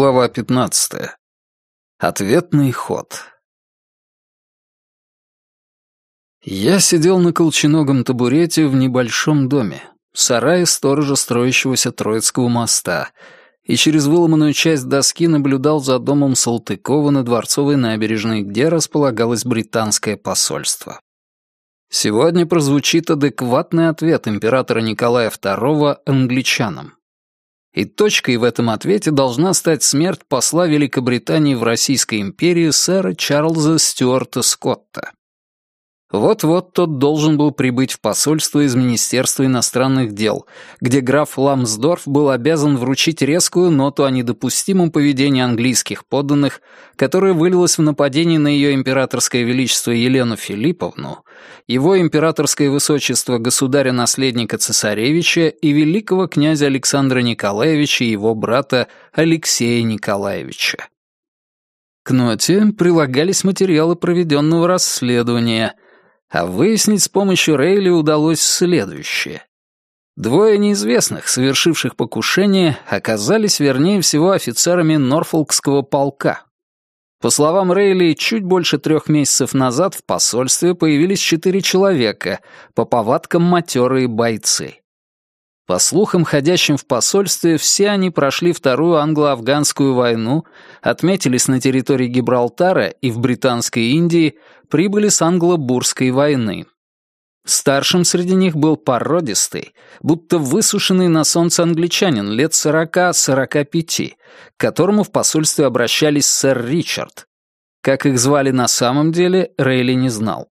Глава 15. Ответный ход. Я сидел на колченогом табурете в небольшом доме, сарае сторожа строящегося Троицкого моста, и через выломанную часть доски наблюдал за домом Салтыкова на Дворцовой набережной, где располагалось британское посольство. Сегодня прозвучит адекватный ответ императора Николая II англичанам и точкой в этом ответе должна стать смерть посла Великобритании в Российской империи сэра Чарльза Стюарта Скотта. Вот-вот тот должен был прибыть в посольство из Министерства иностранных дел, где граф Ламсдорф был обязан вручить резкую ноту о недопустимом поведении английских подданных, которое вылилось в нападение на ее императорское величество Елену Филипповну, его императорское высочество государя-наследника цесаревича и великого князя Александра Николаевича и его брата Алексея Николаевича. К ноте прилагались материалы проведенного расследования — а выяснить с помощью Рейли удалось следующее. Двое неизвестных, совершивших покушение, оказались, вернее всего, офицерами Норфолкского полка. По словам Рейли, чуть больше трех месяцев назад в посольстве появились четыре человека, по повадкам матерые бойцы. По слухам, ходящим в посольстве, все они прошли Вторую англо-афганскую войну, отметились на территории Гибралтара и в Британской Индии, прибыли с англо-бурской войны. Старшим среди них был породистый, будто высушенный на солнце англичанин лет сорока-сорока пяти, к которому в посольстве обращались сэр Ричард. Как их звали на самом деле, Рейли не знал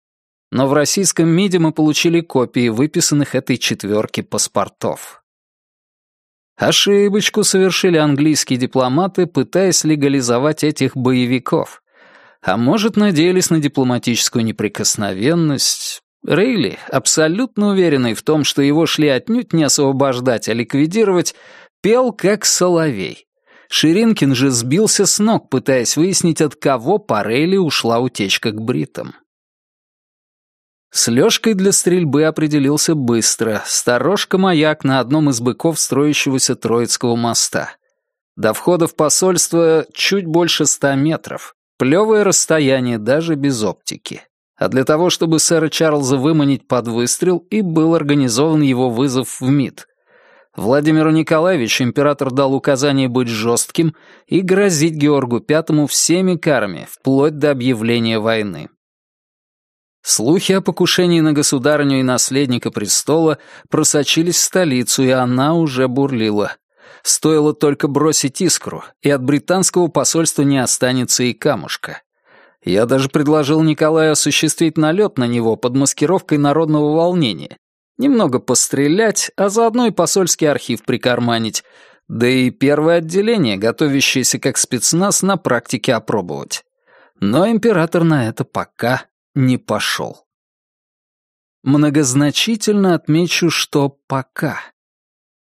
но в российском МИДе мы получили копии выписанных этой четверки паспортов. Ошибочку совершили английские дипломаты, пытаясь легализовать этих боевиков. А может, надеялись на дипломатическую неприкосновенность. Рейли, абсолютно уверенный в том, что его шли отнюдь не освобождать, а ликвидировать, пел как соловей. Ширинкин же сбился с ног, пытаясь выяснить, от кого по Рейли ушла утечка к бритам. С Лёшкой для стрельбы определился быстро. Сторожка-маяк на одном из быков строящегося Троицкого моста. До входа в посольство чуть больше ста метров. Плевое расстояние даже без оптики. А для того, чтобы сэра Чарльза выманить под выстрел, и был организован его вызов в МИД. Владимиру Николаевичу император дал указание быть жестким и грозить Георгу Пятому всеми карами, вплоть до объявления войны. Слухи о покушении на государыню и наследника престола просочились в столицу, и она уже бурлила. Стоило только бросить искру, и от британского посольства не останется и камушка. Я даже предложил Николаю осуществить налет на него под маскировкой народного волнения. Немного пострелять, а заодно и посольский архив прикарманить, да и первое отделение, готовящееся как спецназ, на практике опробовать. Но император на это пока не пошел. Многозначительно отмечу, что пока.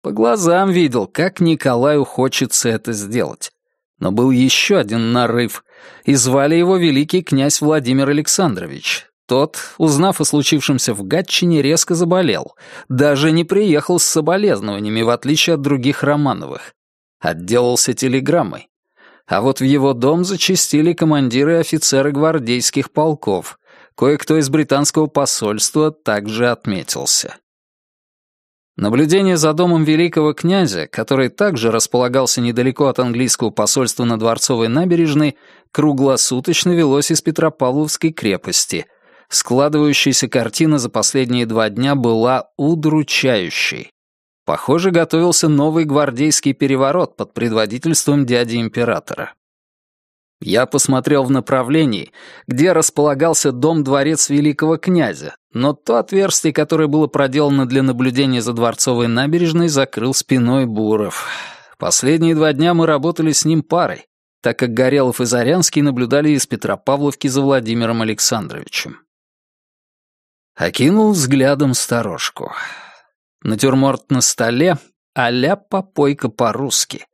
По глазам видел, как Николаю хочется это сделать. Но был еще один нарыв, и звали его великий князь Владимир Александрович. Тот, узнав о случившемся в Гатчине, резко заболел. Даже не приехал с соболезнованиями, в отличие от других Романовых. Отделался телеграммой. А вот в его дом зачастили командиры и офицеры гвардейских полков. Кое-кто из британского посольства также отметился. Наблюдение за домом великого князя, который также располагался недалеко от английского посольства на Дворцовой набережной, круглосуточно велось из Петропавловской крепости. Складывающаяся картина за последние два дня была удручающей. Похоже, готовился новый гвардейский переворот под предводительством дяди императора. Я посмотрел в направлении, где располагался дом-дворец великого князя, но то отверстие, которое было проделано для наблюдения за Дворцовой набережной, закрыл спиной Буров. Последние два дня мы работали с ним парой, так как Горелов и Зарянский наблюдали из Петропавловки за Владимиром Александровичем. Окинул взглядом сторожку. Натюрморт на столе, а-ля попойка по-русски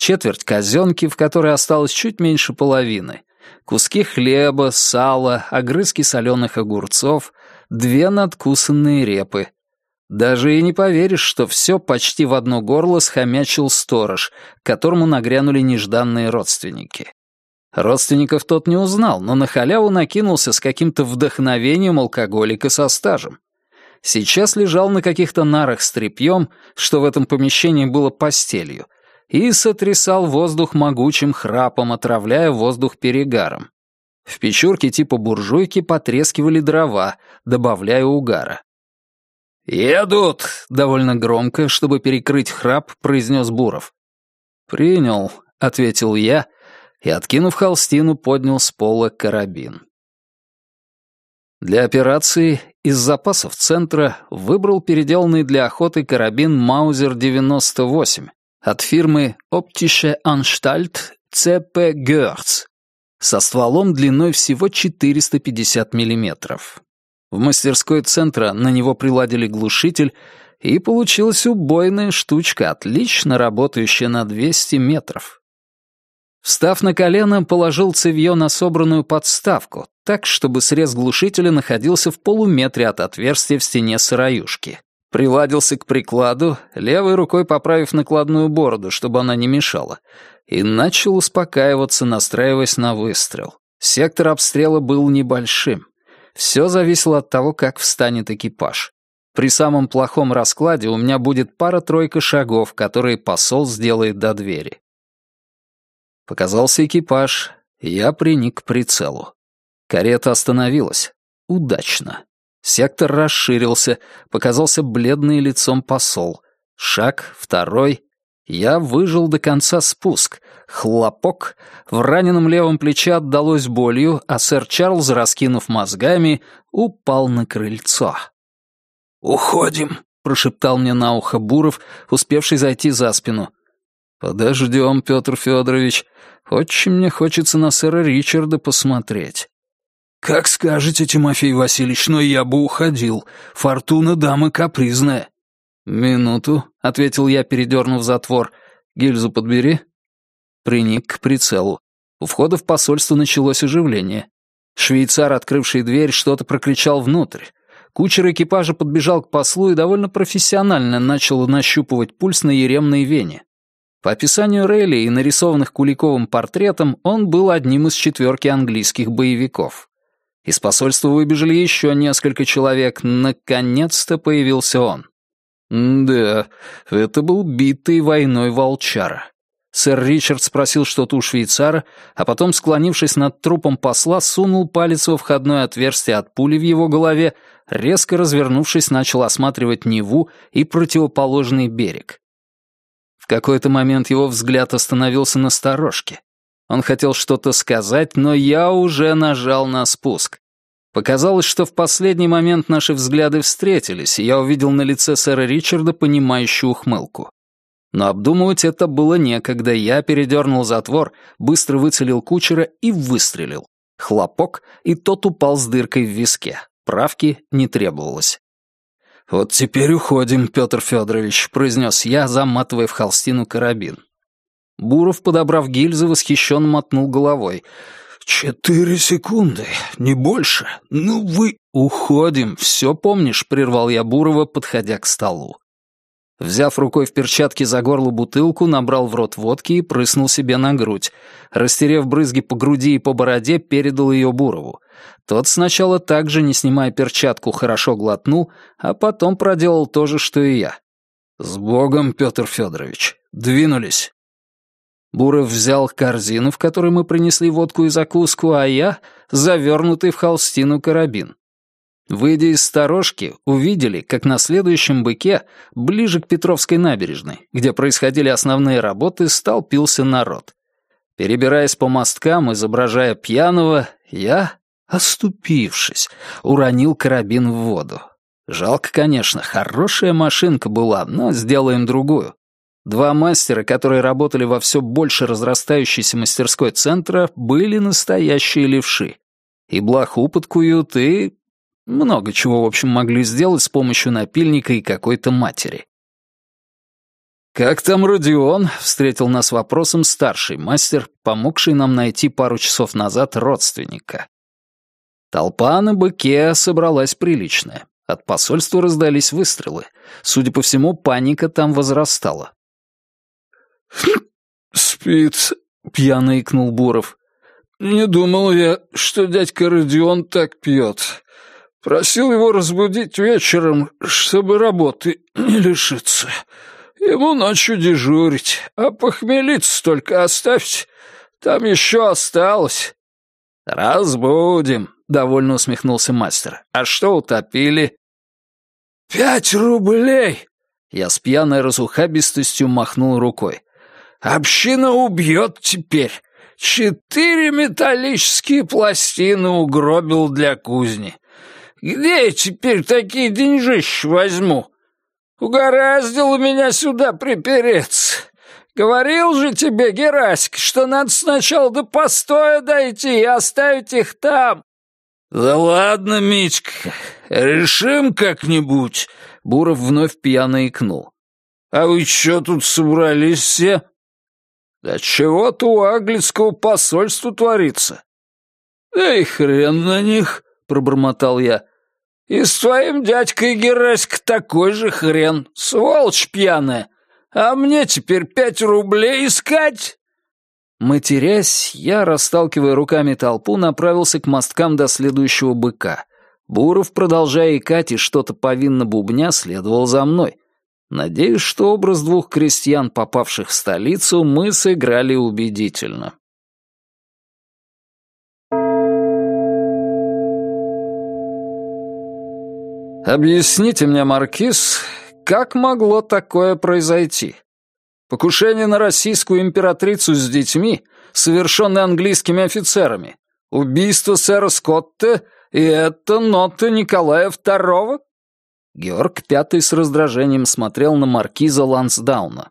четверть казенки, в которой осталось чуть меньше половины, куски хлеба, сала, огрызки соленых огурцов, две надкусанные репы. Даже и не поверишь, что все почти в одно горло схомячил сторож, к которому нагрянули нежданные родственники. Родственников тот не узнал, но на халяву накинулся с каким-то вдохновением алкоголика со стажем. Сейчас лежал на каких-то нарах с тряпьем, что в этом помещении было постелью, и сотрясал воздух могучим храпом, отравляя воздух перегаром. В печурке типа буржуйки потрескивали дрова, добавляя угара. «Едут!» — довольно громко, чтобы перекрыть храп, произнес Буров. «Принял», — ответил я, и, откинув холстину, поднял с пола карабин. Для операции из запасов центра выбрал переделанный для охоты карабин Маузер-98 от фирмы Optische Anstalt CP Görz со стволом длиной всего 450 миллиметров. В мастерской центра на него приладили глушитель, и получилась убойная штучка, отлично работающая на 200 метров. Встав на колено, положил цевьё на собранную подставку, так, чтобы срез глушителя находился в полуметре от отверстия в стене сыроюшки. Приладился к прикладу, левой рукой поправив накладную бороду, чтобы она не мешала, и начал успокаиваться, настраиваясь на выстрел. Сектор обстрела был небольшим. Все зависело от того, как встанет экипаж. При самом плохом раскладе у меня будет пара-тройка шагов, которые посол сделает до двери. Показался экипаж, я приник к прицелу. Карета остановилась. Удачно. Сектор расширился, показался бледный лицом посол. Шаг, второй. Я выжил до конца спуск. Хлопок. В раненом левом плече отдалось болью, а сэр Чарльз, раскинув мозгами, упал на крыльцо. «Уходим», — прошептал мне на ухо Буров, успевший зайти за спину. «Подождем, Петр Федорович. Очень мне хочется на сэра Ричарда посмотреть». «Как скажете, Тимофей Васильевич, но я бы уходил. Фортуна дамы капризная». «Минуту», — ответил я, передернув затвор. «Гильзу подбери». Приник к прицелу. У входа в посольство началось оживление. Швейцар, открывший дверь, что-то прокричал внутрь. Кучер экипажа подбежал к послу и довольно профессионально начал нащупывать пульс на еремной вене. По описанию Рейли и нарисованных Куликовым портретам он был одним из четверки английских боевиков. Из посольства выбежали еще несколько человек. Наконец-то появился он. да, это был битый войной волчара. Сэр Ричард спросил что-то у швейцара, а потом, склонившись над трупом посла, сунул палец во входное отверстие от пули в его голове, резко развернувшись, начал осматривать Неву и противоположный берег. В какой-то момент его взгляд остановился на сторожке. Он хотел что-то сказать, но я уже нажал на спуск. Показалось, что в последний момент наши взгляды встретились, и я увидел на лице сэра Ричарда понимающую ухмылку. Но обдумывать это было некогда. Я передернул затвор, быстро выцелил кучера и выстрелил. Хлопок, и тот упал с дыркой в виске. Правки не требовалось. «Вот теперь уходим, Петр Федорович», — произнес я, заматывая в холстину карабин. Буров, подобрав гильзы, восхищенно мотнул головой. «Четыре секунды, не больше. Ну вы...» «Уходим, все помнишь», — прервал я Бурова, подходя к столу. Взяв рукой в перчатке за горло бутылку, набрал в рот водки и прыснул себе на грудь. Растерев брызги по груди и по бороде, передал ее Бурову. Тот сначала также, не снимая перчатку, хорошо глотнул, а потом проделал то же, что и я. «С Богом, Петр Федорович! Двинулись!» Буров взял корзину, в которой мы принесли водку и закуску, а я — завернутый в холстину карабин. Выйдя из сторожки, увидели, как на следующем быке, ближе к Петровской набережной, где происходили основные работы, столпился народ. Перебираясь по мосткам, изображая пьяного, я, оступившись, уронил карабин в воду. Жалко, конечно, хорошая машинка была, но сделаем другую. Два мастера, которые работали во все больше разрастающейся мастерской центра, были настоящие левши. И блоху подкуют, и... Много чего, в общем, могли сделать с помощью напильника и какой-то матери. «Как там Родион?» — встретил нас вопросом старший мастер, помогший нам найти пару часов назад родственника. Толпа на быке собралась приличная. От посольства раздались выстрелы. Судя по всему, паника там возрастала. «Спит», — пьяно икнул Буров. «Не думал я, что дядька Родион так пьет. Просил его разбудить вечером, чтобы работы не лишиться. Ему ночью дежурить, а похмелиться только оставьте. Там еще осталось». «Разбудим», — довольно усмехнулся мастер. «А что утопили?» «Пять рублей!» Я с пьяной разухабистостью махнул рукой. «Община убьет теперь. Четыре металлические пластины угробил для кузни. Где я теперь такие деньжищи возьму? Угораздило меня сюда припереться. Говорил же тебе, Гераська, что надо сначала до постоя дойти и оставить их там. Да ладно, Митька, решим как-нибудь. Буров вновь пьяно икнул. А вы что тут собрались все? Да чего-то у английского посольства творится. Да и хрен на них, пробормотал я. И с твоим дядькой Гераська такой же хрен, сволочь пьяная. А мне теперь пять рублей искать? Матерясь, я, расталкивая руками толпу, направился к мосткам до следующего быка. Буров, продолжая икать и что-то повинно бубня, следовал за мной. Надеюсь, что образ двух крестьян, попавших в столицу, мы сыграли убедительно. Объясните мне, Маркиз, как могло такое произойти? Покушение на российскую императрицу с детьми, совершенное английскими офицерами, убийство сэра Скотта, и это нота Николая II? Георг Пятый с раздражением смотрел на маркиза Лансдауна.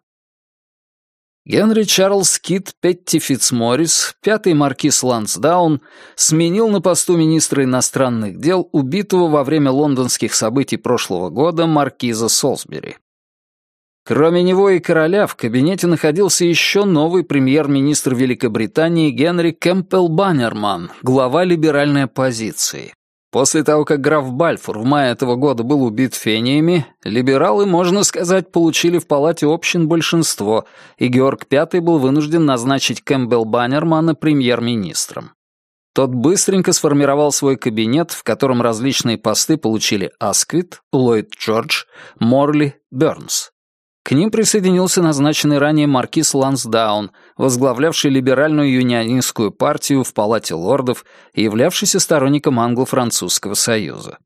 Генри Чарльз Кит Петти Фитцморрис, пятый маркиз Лансдаун, сменил на посту министра иностранных дел убитого во время лондонских событий прошлого года маркиза Солсбери. Кроме него и короля в кабинете находился еще новый премьер-министр Великобритании Генри Кэмпбелл Баннерман, глава либеральной оппозиции. После того, как граф Бальфур в мае этого года был убит фениями, либералы, можно сказать, получили в палате общин большинство, и Георг V был вынужден назначить Кэмпбелл Баннермана премьер-министром. Тот быстренько сформировал свой кабинет, в котором различные посты получили Асквит, Ллойд Джордж, Морли, Бернс. К ним присоединился назначенный ранее маркиз Лансдаун, возглавлявший либеральную юнионистскую партию в Палате лордов и являвшийся сторонником англо-французского союза.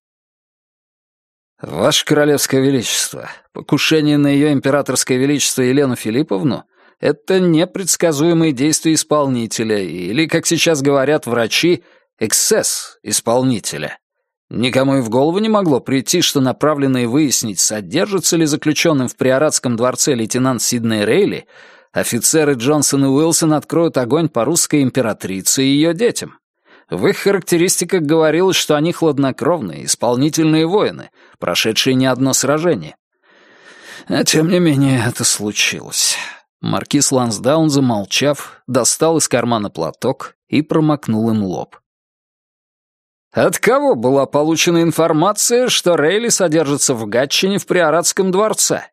«Ваше Королевское Величество, покушение на ее императорское величество Елену Филипповну — это непредсказуемые действия исполнителя или, как сейчас говорят врачи, эксцесс исполнителя. Никому и в голову не могло прийти, что направленные выяснить, содержится ли заключенным в Приоратском дворце лейтенант Сидней Рейли, офицеры Джонсон и Уилсон откроют огонь по русской императрице и ее детям. В их характеристиках говорилось, что они хладнокровные, исполнительные воины, прошедшие не одно сражение. А тем не менее это случилось. Маркиз Лансдаун, замолчав, достал из кармана платок и промокнул им лоб. От кого была получена информация, что Рейли содержится в Гатчине в Приоратском дворце?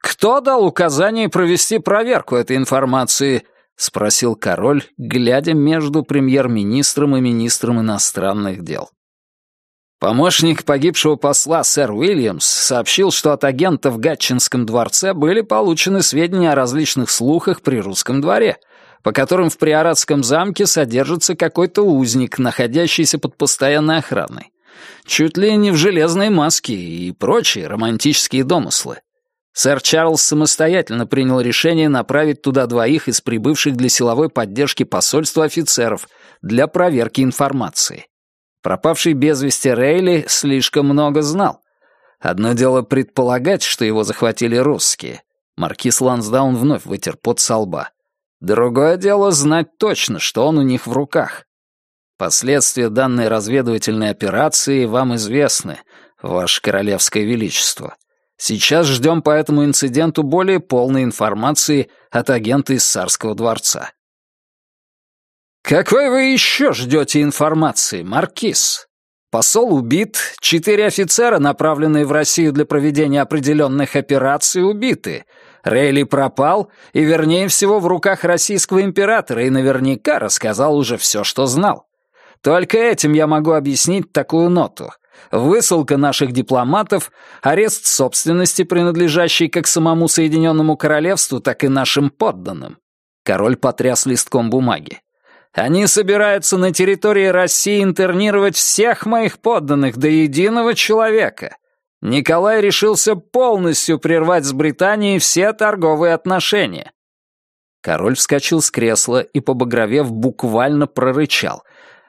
Кто дал указание провести проверку этой информации? спросил король, глядя между премьер-министром и министром иностранных дел. Помощник погибшего посла сэр Уильямс сообщил, что от агента в Гатчинском дворце были получены сведения о различных слухах при русском дворе — по которым в Приоратском замке содержится какой-то узник, находящийся под постоянной охраной. Чуть ли не в железной маске и прочие романтические домыслы. Сэр Чарльз самостоятельно принял решение направить туда двоих из прибывших для силовой поддержки посольства офицеров для проверки информации. Пропавший без вести Рейли слишком много знал. Одно дело предполагать, что его захватили русские. Маркиз Лансдаун вновь вытер пот со лба. Другое дело знать точно, что он у них в руках. Последствия данной разведывательной операции вам известны, Ваше Королевское Величество. Сейчас ждем по этому инциденту более полной информации от агента из Царского дворца. Какой вы еще ждете информации, Маркиз? посол убит, четыре офицера, направленные в Россию для проведения определенных операций, убиты. Рейли пропал, и, вернее всего, в руках российского императора, и наверняка рассказал уже все, что знал. Только этим я могу объяснить такую ноту. Высылка наших дипломатов, арест собственности, принадлежащей как самому Соединенному Королевству, так и нашим подданным. Король потряс листком бумаги. Они собираются на территории России интернировать всех моих подданных до единого человека. Николай решился полностью прервать с Британией все торговые отношения. Король вскочил с кресла и, побагровев, буквально прорычал.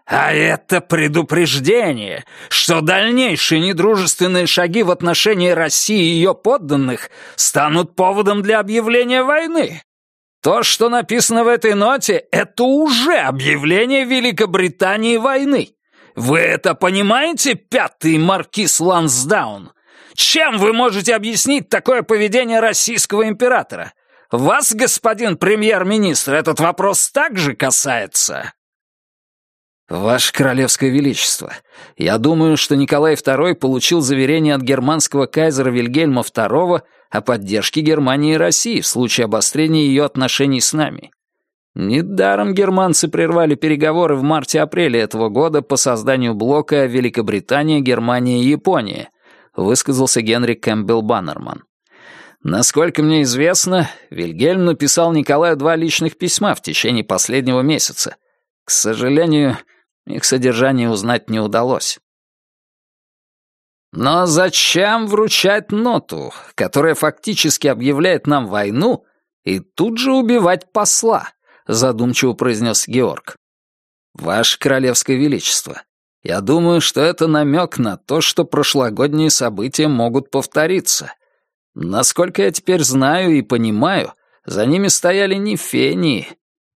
«А это предупреждение, что дальнейшие недружественные шаги в отношении России и ее подданных станут поводом для объявления войны. То, что написано в этой ноте, это уже объявление Великобритании войны. Вы это понимаете, пятый маркиз Лансдаун? Чем вы можете объяснить такое поведение российского императора? Вас, господин премьер-министр, этот вопрос также касается. «Ваше Королевское Величество, я думаю, что Николай II получил заверение от германского кайзера Вильгельма II о поддержке Германии и России в случае обострения ее отношений с нами. Недаром германцы прервали переговоры в марте-апреле этого года по созданию блока Великобритания, Германия и Япония», высказался Генри Кэмпбелл Баннерман. Насколько мне известно, Вильгельм написал Николаю два личных письма в течение последнего месяца. К сожалению, их содержание узнать не удалось. Но зачем вручать ноту, которая фактически объявляет нам войну, и тут же убивать посла? Задумчиво произнес Георг. Ваше Королевское Величество, я думаю, что это намек на то, что прошлогодние события могут повториться. Насколько я теперь знаю и понимаю, за ними стояли не фении,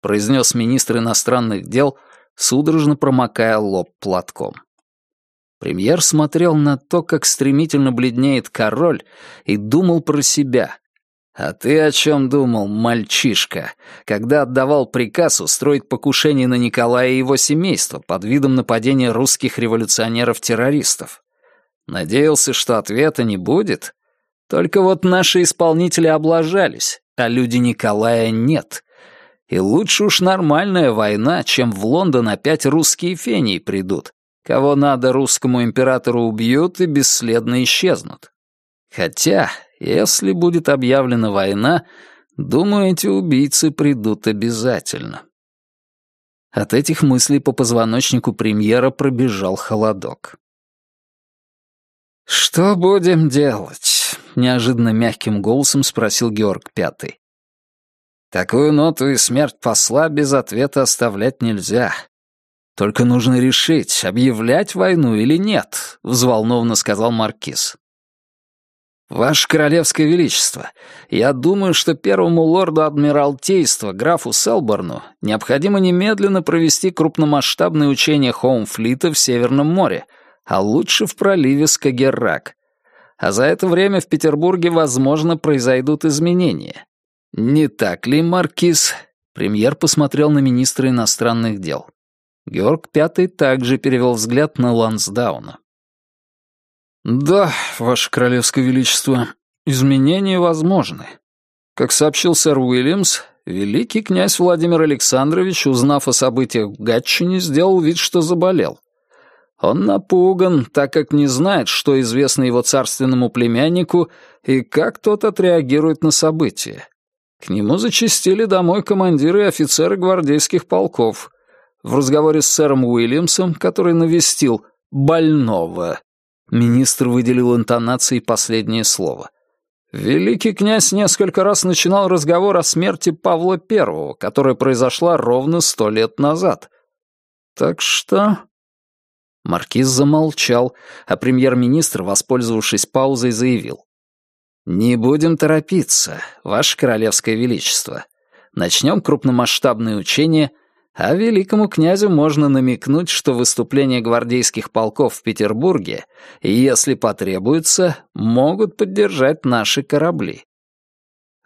произнес министр иностранных дел судорожно промокая лоб платком. Премьер смотрел на то, как стремительно бледнеет король, и думал про себя. «А ты о чем думал, мальчишка, когда отдавал приказ устроить покушение на Николая и его семейство под видом нападения русских революционеров-террористов? Надеялся, что ответа не будет? Только вот наши исполнители облажались, а люди Николая нет. И лучше уж нормальная война, чем в Лондон опять русские фении придут. Кого надо русскому императору убьют и бесследно исчезнут. Хотя, если будет объявлена война, думаю, эти убийцы придут обязательно. От этих мыслей по позвоночнику премьера пробежал холодок. «Что будем делать?» — неожиданно мягким голосом спросил Георг Пятый. Такую ноту и смерть посла без ответа оставлять нельзя. Только нужно решить, объявлять войну или нет, взволнованно сказал маркиз. «Ваше Королевское Величество, я думаю, что первому лорду Адмиралтейства, графу Селборну, необходимо немедленно провести крупномасштабные учения Хоумфлита в Северном море, а лучше в проливе Скагеррак. А за это время в Петербурге, возможно, произойдут изменения. «Не так ли, Маркиз?» Премьер посмотрел на министра иностранных дел. Георг Пятый также перевел взгляд на Лансдауна. «Да, Ваше Королевское Величество, изменения возможны. Как сообщил сэр Уильямс, великий князь Владимир Александрович, узнав о событиях в Гатчине, сделал вид, что заболел. Он напуган, так как не знает, что известно его царственному племяннику и как тот отреагирует на события. К нему зачастили домой командиры и офицеры гвардейских полков. В разговоре с сэром Уильямсом, который навестил «больного», министр выделил интонацией последнее слово. Великий князь несколько раз начинал разговор о смерти Павла I, которая произошла ровно сто лет назад. Так что... Маркиз замолчал, а премьер-министр, воспользовавшись паузой, заявил. «Не будем торопиться, Ваше Королевское Величество. Начнем крупномасштабные учения, а великому князю можно намекнуть, что выступления гвардейских полков в Петербурге, если потребуется, могут поддержать наши корабли».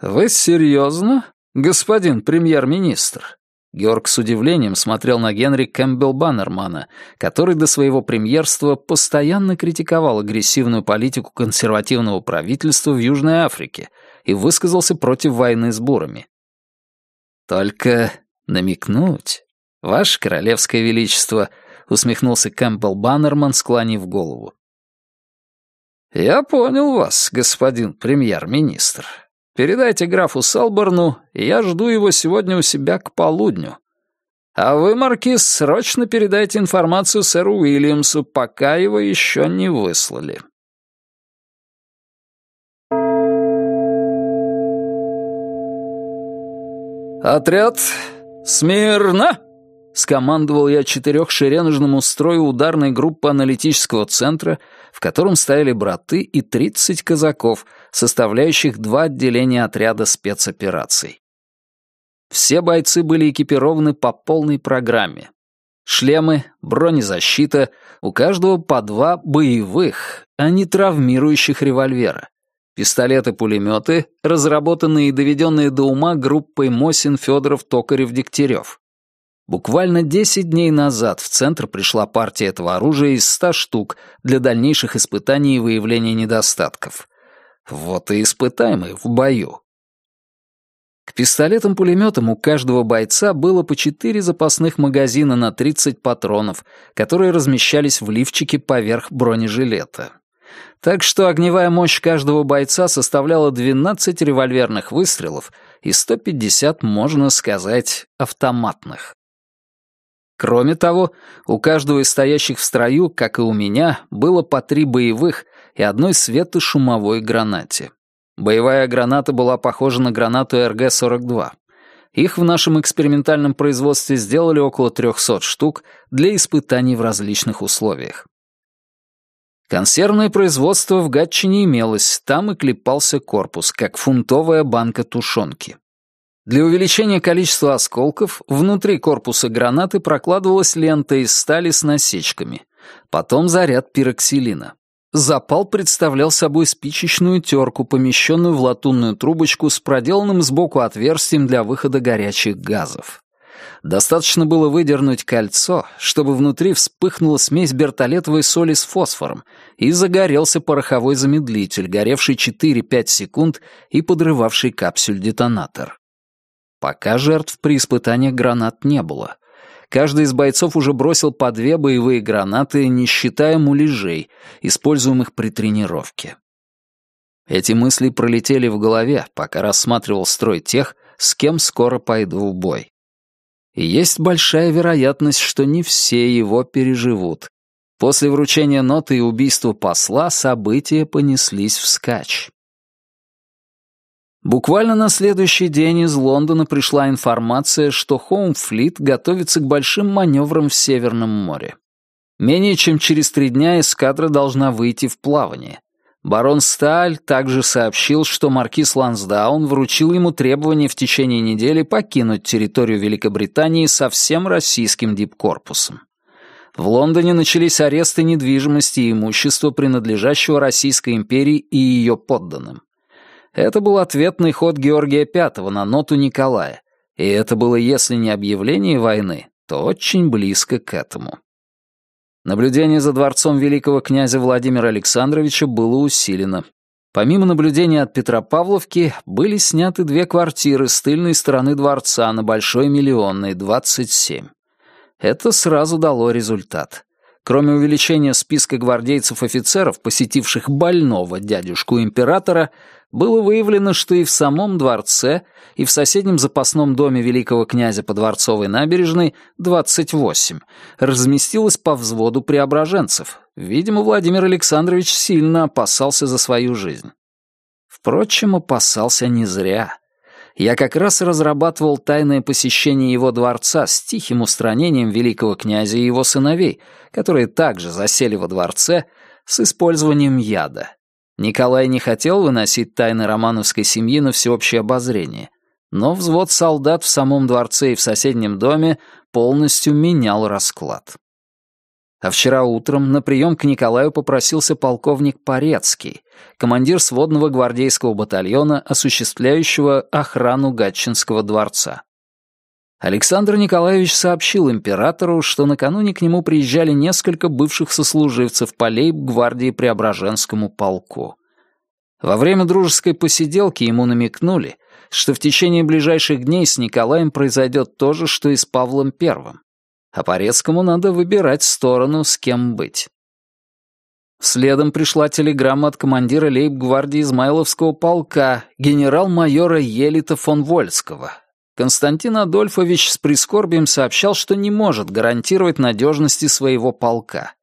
«Вы серьезно, господин премьер-министр?» Георг с удивлением смотрел на Генри Кэмпбелл Баннермана, который до своего премьерства постоянно критиковал агрессивную политику консервативного правительства в Южной Африке и высказался против войны с бурами. «Только намекнуть, Ваше Королевское Величество», — усмехнулся Кэмпбелл Баннерман, склонив голову. «Я понял вас, господин премьер-министр», Передайте графу Салборну, я жду его сегодня у себя к полудню. А вы, Маркиз, срочно передайте информацию сэру Уильямсу, пока его еще не выслали». «Отряд, смирно!» — скомандовал я четырехшереножному строю ударной группы аналитического центра, в котором стояли браты и тридцать казаков, составляющих два отделения отряда спецопераций. Все бойцы были экипированы по полной программе. Шлемы, бронезащита, у каждого по два боевых, а не травмирующих револьвера. Пистолеты-пулеметы, разработанные и доведенные до ума группой Мосин, Федоров, Токарев, Дегтярев. Буквально 10 дней назад в центр пришла партия этого оружия из 100 штук для дальнейших испытаний и выявления недостатков. Вот и испытаемые в бою. К пистолетам-пулеметам у каждого бойца было по 4 запасных магазина на 30 патронов, которые размещались в лифчике поверх бронежилета. Так что огневая мощь каждого бойца составляла 12 револьверных выстрелов и 150, можно сказать, автоматных. Кроме того, у каждого из стоящих в строю, как и у меня, было по три боевых и одной светошумовой гранате. Боевая граната была похожа на гранату РГ-42. Их в нашем экспериментальном производстве сделали около 300 штук для испытаний в различных условиях. Консервное производство в Гатчине имелось, там и клепался корпус, как фунтовая банка тушенки. Для увеличения количества осколков внутри корпуса гранаты прокладывалась лента из стали с насечками, потом заряд пироксилина. Запал представлял собой спичечную терку, помещенную в латунную трубочку с проделанным сбоку отверстием для выхода горячих газов. Достаточно было выдернуть кольцо, чтобы внутри вспыхнула смесь бертолетовой соли с фосфором, и загорелся пороховой замедлитель, горевший 4-5 секунд и подрывавший капсюль-детонатор. Пока жертв при испытаниях гранат не было. Каждый из бойцов уже бросил по две боевые гранаты, не считая муляжей, используемых при тренировке. Эти мысли пролетели в голове, пока рассматривал строй тех, с кем скоро пойду в бой. И есть большая вероятность, что не все его переживут. После вручения ноты и убийства посла события понеслись вскачь. Буквально на следующий день из Лондона пришла информация, что Хоумфлит готовится к большим маневрам в Северном море. Менее чем через три дня эскадра должна выйти в плавание. Барон Сталь также сообщил, что маркиз Лансдаун вручил ему требование в течение недели покинуть территорию Великобритании со всем российским дипкорпусом. В Лондоне начались аресты недвижимости и имущества, принадлежащего Российской империи и ее подданным. Это был ответный ход Георгия V на ноту Николая, и это было, если не объявление войны, то очень близко к этому. Наблюдение за дворцом великого князя Владимира Александровича было усилено. Помимо наблюдения от Петропавловки, были сняты две квартиры с тыльной стороны дворца на Большой Миллионной, 27. Это сразу дало результат. Кроме увеличения списка гвардейцев-офицеров, посетивших больного дядюшку императора, было выявлено, что и в самом дворце, и в соседнем запасном доме великого князя по Дворцовой набережной, 28, разместилось по взводу преображенцев. Видимо, Владимир Александрович сильно опасался за свою жизнь. Впрочем, опасался не зря я как раз разрабатывал тайное посещение его дворца с тихим устранением великого князя и его сыновей, которые также засели во дворце с использованием яда. Николай не хотел выносить тайны романовской семьи на всеобщее обозрение, но взвод солдат в самом дворце и в соседнем доме полностью менял расклад. А вчера утром на прием к Николаю попросился полковник Порецкий, командир сводного гвардейского батальона, осуществляющего охрану Гатчинского дворца. Александр Николаевич сообщил императору, что накануне к нему приезжали несколько бывших сослуживцев полей гвардии Преображенскому полку. Во время дружеской посиделки ему намекнули, что в течение ближайших дней с Николаем произойдет то же, что и с Павлом Первым, а Порецкому надо выбирать сторону, с кем быть. Следом пришла телеграмма от командира лейб-гвардии Измайловского полка, генерал-майора Елита фон Вольского. Константин Адольфович с прискорбием сообщал, что не может гарантировать надежности своего полка.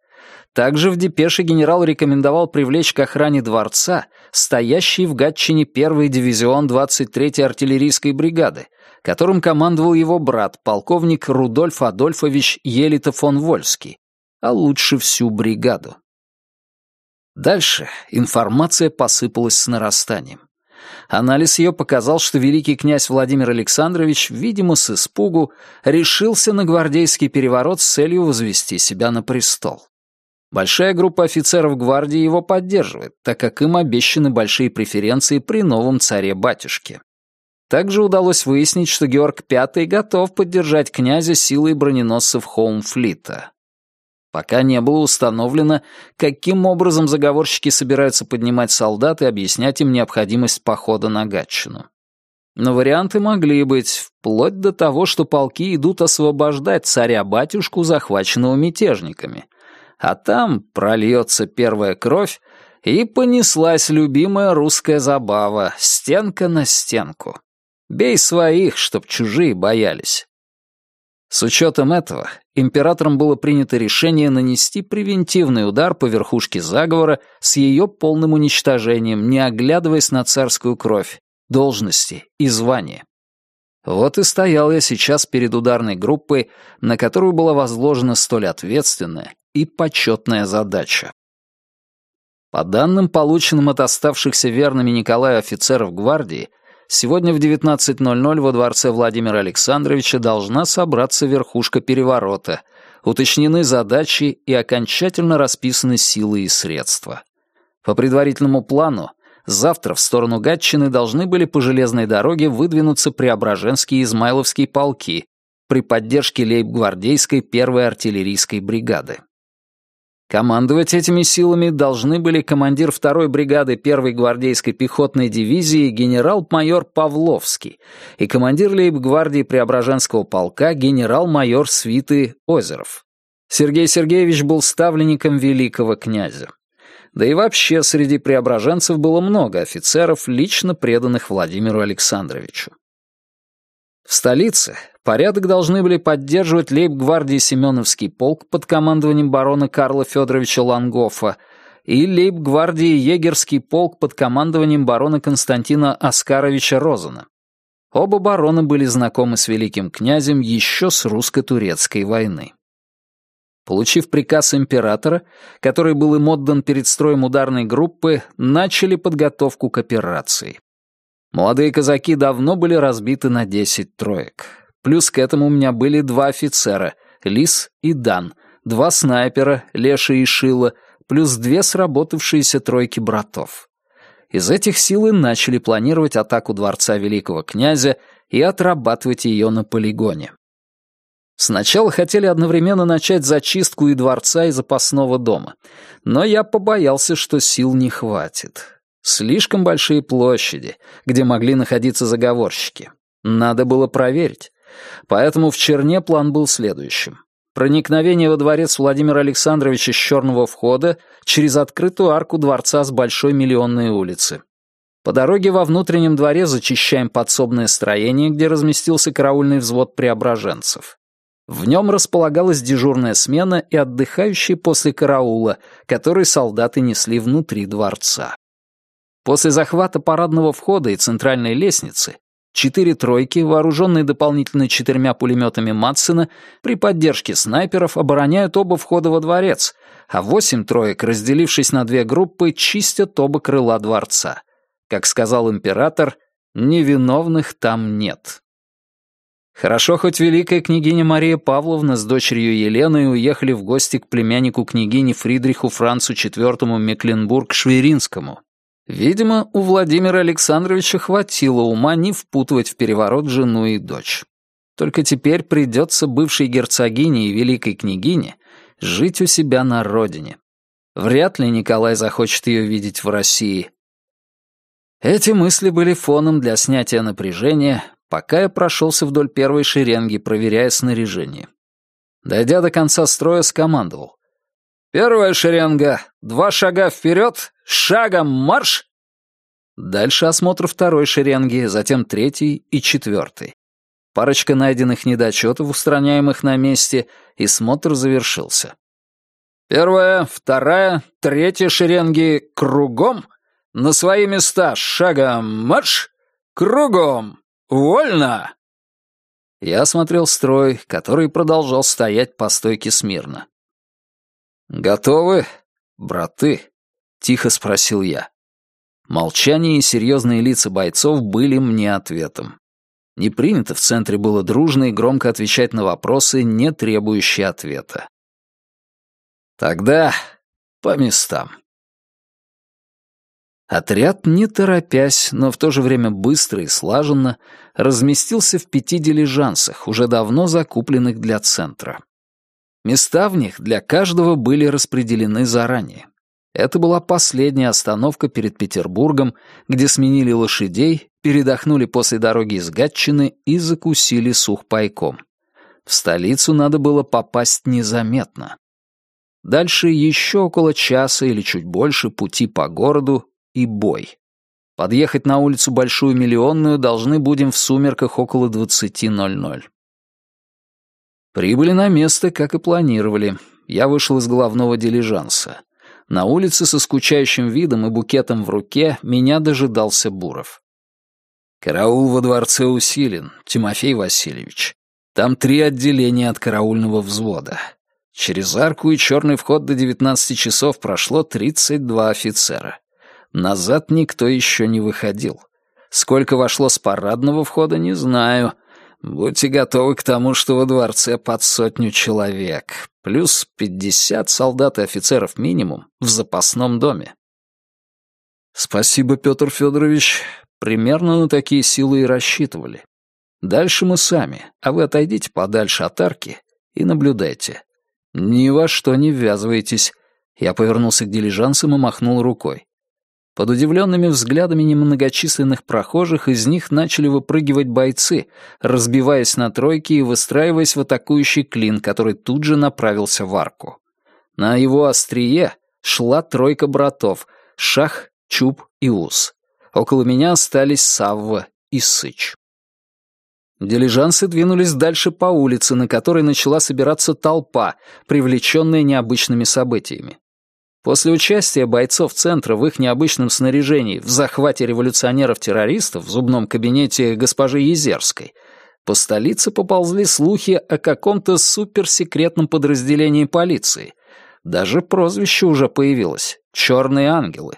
Также в депеше генерал рекомендовал привлечь к охране дворца стоящий в Гатчине первый дивизион 23-й артиллерийской бригады, которым командовал его брат, полковник Рудольф Адольфович Елита фон Вольский, а лучше всю бригаду. Дальше информация посыпалась с нарастанием. Анализ ее показал, что великий князь Владимир Александрович, видимо, с испугу, решился на гвардейский переворот с целью возвести себя на престол. Большая группа офицеров гвардии его поддерживает, так как им обещаны большие преференции при новом царе-батюшке. Также удалось выяснить, что Георг V готов поддержать князя силой броненосцев Хоумфлита. Пока не было установлено, каким образом заговорщики собираются поднимать солдат и объяснять им необходимость похода на Гатчину. Но варианты могли быть, вплоть до того, что полки идут освобождать царя-батюшку, захваченного мятежниками. А там прольется первая кровь, и понеслась любимая русская забава — стенка на стенку. Бей своих, чтоб чужие боялись. С учетом этого, императором было принято решение нанести превентивный удар по верхушке заговора с ее полным уничтожением, не оглядываясь на царскую кровь, должности и звания. Вот и стоял я сейчас перед ударной группой, на которую была возложена столь ответственная и почетная задача. По данным, полученным от оставшихся верными Николаю офицеров гвардии, Сегодня в 19.00 во дворце Владимира Александровича должна собраться верхушка переворота, уточнены задачи и окончательно расписаны силы и средства. По предварительному плану, завтра в сторону Гатчины должны были по железной дороге выдвинуться Преображенские и Измайловские полки при поддержке лейб-гвардейской первой артиллерийской бригады. Командовать этими силами должны были командир второй бригады первой гвардейской пехотной дивизии генерал-майор Павловский и командир лейб-гвардии Преображенского полка генерал-майор свиты Озеров. Сергей Сергеевич был ставленником великого князя. Да и вообще среди преображенцев было много офицеров, лично преданных Владимиру Александровичу. В столице порядок должны были поддерживать лейб-гвардии Семеновский полк под командованием барона Карла Федоровича Лангофа и лейб-гвардии Егерский полк под командованием барона Константина Оскаровича Розена. Оба барона были знакомы с великим князем еще с русско-турецкой войны. Получив приказ императора, который был им отдан перед строем ударной группы, начали подготовку к операции. Молодые казаки давно были разбиты на десять троек. Плюс к этому у меня были два офицера — Лис и Дан, два снайпера — Леша и Шила, плюс две сработавшиеся тройки братов. Из этих сил и начали планировать атаку дворца великого князя и отрабатывать ее на полигоне. Сначала хотели одновременно начать зачистку и дворца, и запасного дома, но я побоялся, что сил не хватит. Слишком большие площади, где могли находиться заговорщики. Надо было проверить. Поэтому в Черне план был следующим. Проникновение во дворец Владимира Александровича с черного входа через открытую арку дворца с Большой Миллионной улицы. По дороге во внутреннем дворе зачищаем подсобное строение, где разместился караульный взвод преображенцев. В нем располагалась дежурная смена и отдыхающие после караула, который солдаты несли внутри дворца. После захвата парадного входа и центральной лестницы Четыре тройки, вооруженные дополнительно четырьмя пулеметами Матсена, при поддержке снайперов обороняют оба входа во дворец, а восемь троек, разделившись на две группы, чистят оба крыла дворца. Как сказал император, невиновных там нет. Хорошо, хоть великая княгиня Мария Павловна с дочерью Еленой уехали в гости к племяннику княгини Фридриху Францу IV Мекленбург-Шверинскому. Видимо, у Владимира Александровича хватило ума не впутывать в переворот жену и дочь. Только теперь придется бывшей герцогине и великой княгине жить у себя на родине. Вряд ли Николай захочет ее видеть в России. Эти мысли были фоном для снятия напряжения, пока я прошелся вдоль первой шеренги, проверяя снаряжение. Дойдя до конца строя, скомандовал. «Первая шеренга, два шага вперед, шагом марш!» Дальше осмотр второй шеренги, затем третий и четвертый парочка найденных недочетов, устраняемых на месте, и смотр завершился. Первая, вторая, третья шеренги кругом, на свои места шагом марш, кругом, вольно. Я осмотрел строй, который продолжал стоять по стойке смирно. «Готовы, браты?» — тихо спросил я. Молчание и серьезные лица бойцов были мне ответом. Не принято в центре было дружно и громко отвечать на вопросы, не требующие ответа. Тогда по местам. Отряд, не торопясь, но в то же время быстро и слаженно, разместился в пяти дилижансах, уже давно закупленных для центра. Места в них для каждого были распределены заранее. Это была последняя остановка перед Петербургом, где сменили лошадей, передохнули после дороги из Гатчины и закусили сухпайком. В столицу надо было попасть незаметно. Дальше еще около часа или чуть больше пути по городу и бой. Подъехать на улицу Большую Миллионную должны будем в сумерках около 20.00. Прибыли на место, как и планировали. Я вышел из главного дилижанса. На улице со скучающим видом и букетом в руке меня дожидался Буров. «Караул во дворце усилен, Тимофей Васильевич. Там три отделения от караульного взвода. Через арку и черный вход до 19 часов прошло 32 офицера. Назад никто еще не выходил. Сколько вошло с парадного входа, не знаю. Будьте готовы к тому, что во дворце под сотню человек, плюс пятьдесят солдат и офицеров минимум в запасном доме. Спасибо, Петр Федорович. Примерно на такие силы и рассчитывали. Дальше мы сами, а вы отойдите подальше от арки и наблюдайте. Ни во что не ввязывайтесь. Я повернулся к дилижансам и махнул рукой. Под удивленными взглядами немногочисленных прохожих из них начали выпрыгивать бойцы, разбиваясь на тройки и выстраиваясь в атакующий клин, который тут же направился в арку. На его острие шла тройка братов — Шах, Чуб и Ус. Около меня остались Савва и Сыч. Дилижансы двинулись дальше по улице, на которой начала собираться толпа, привлеченная необычными событиями. После участия бойцов Центра в их необычном снаряжении в захвате революционеров-террористов в зубном кабинете госпожи Езерской по столице поползли слухи о каком-то суперсекретном подразделении полиции. Даже прозвище уже появилось — «Черные ангелы».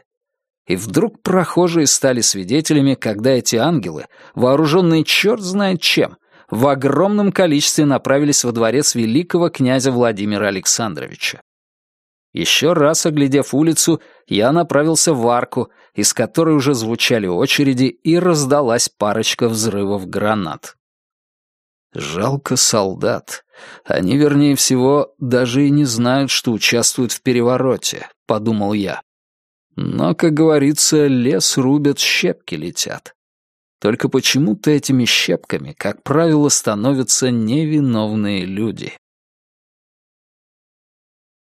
И вдруг прохожие стали свидетелями, когда эти ангелы, вооруженные черт знает чем, в огромном количестве направились во дворец великого князя Владимира Александровича. Еще раз оглядев улицу, я направился в арку, из которой уже звучали очереди и раздалась парочка взрывов гранат. Жалко солдат. Они, вернее всего, даже и не знают, что участвуют в перевороте, подумал я. Но, как говорится, лес рубят, щепки летят. Только почему-то этими щепками, как правило, становятся невиновные люди.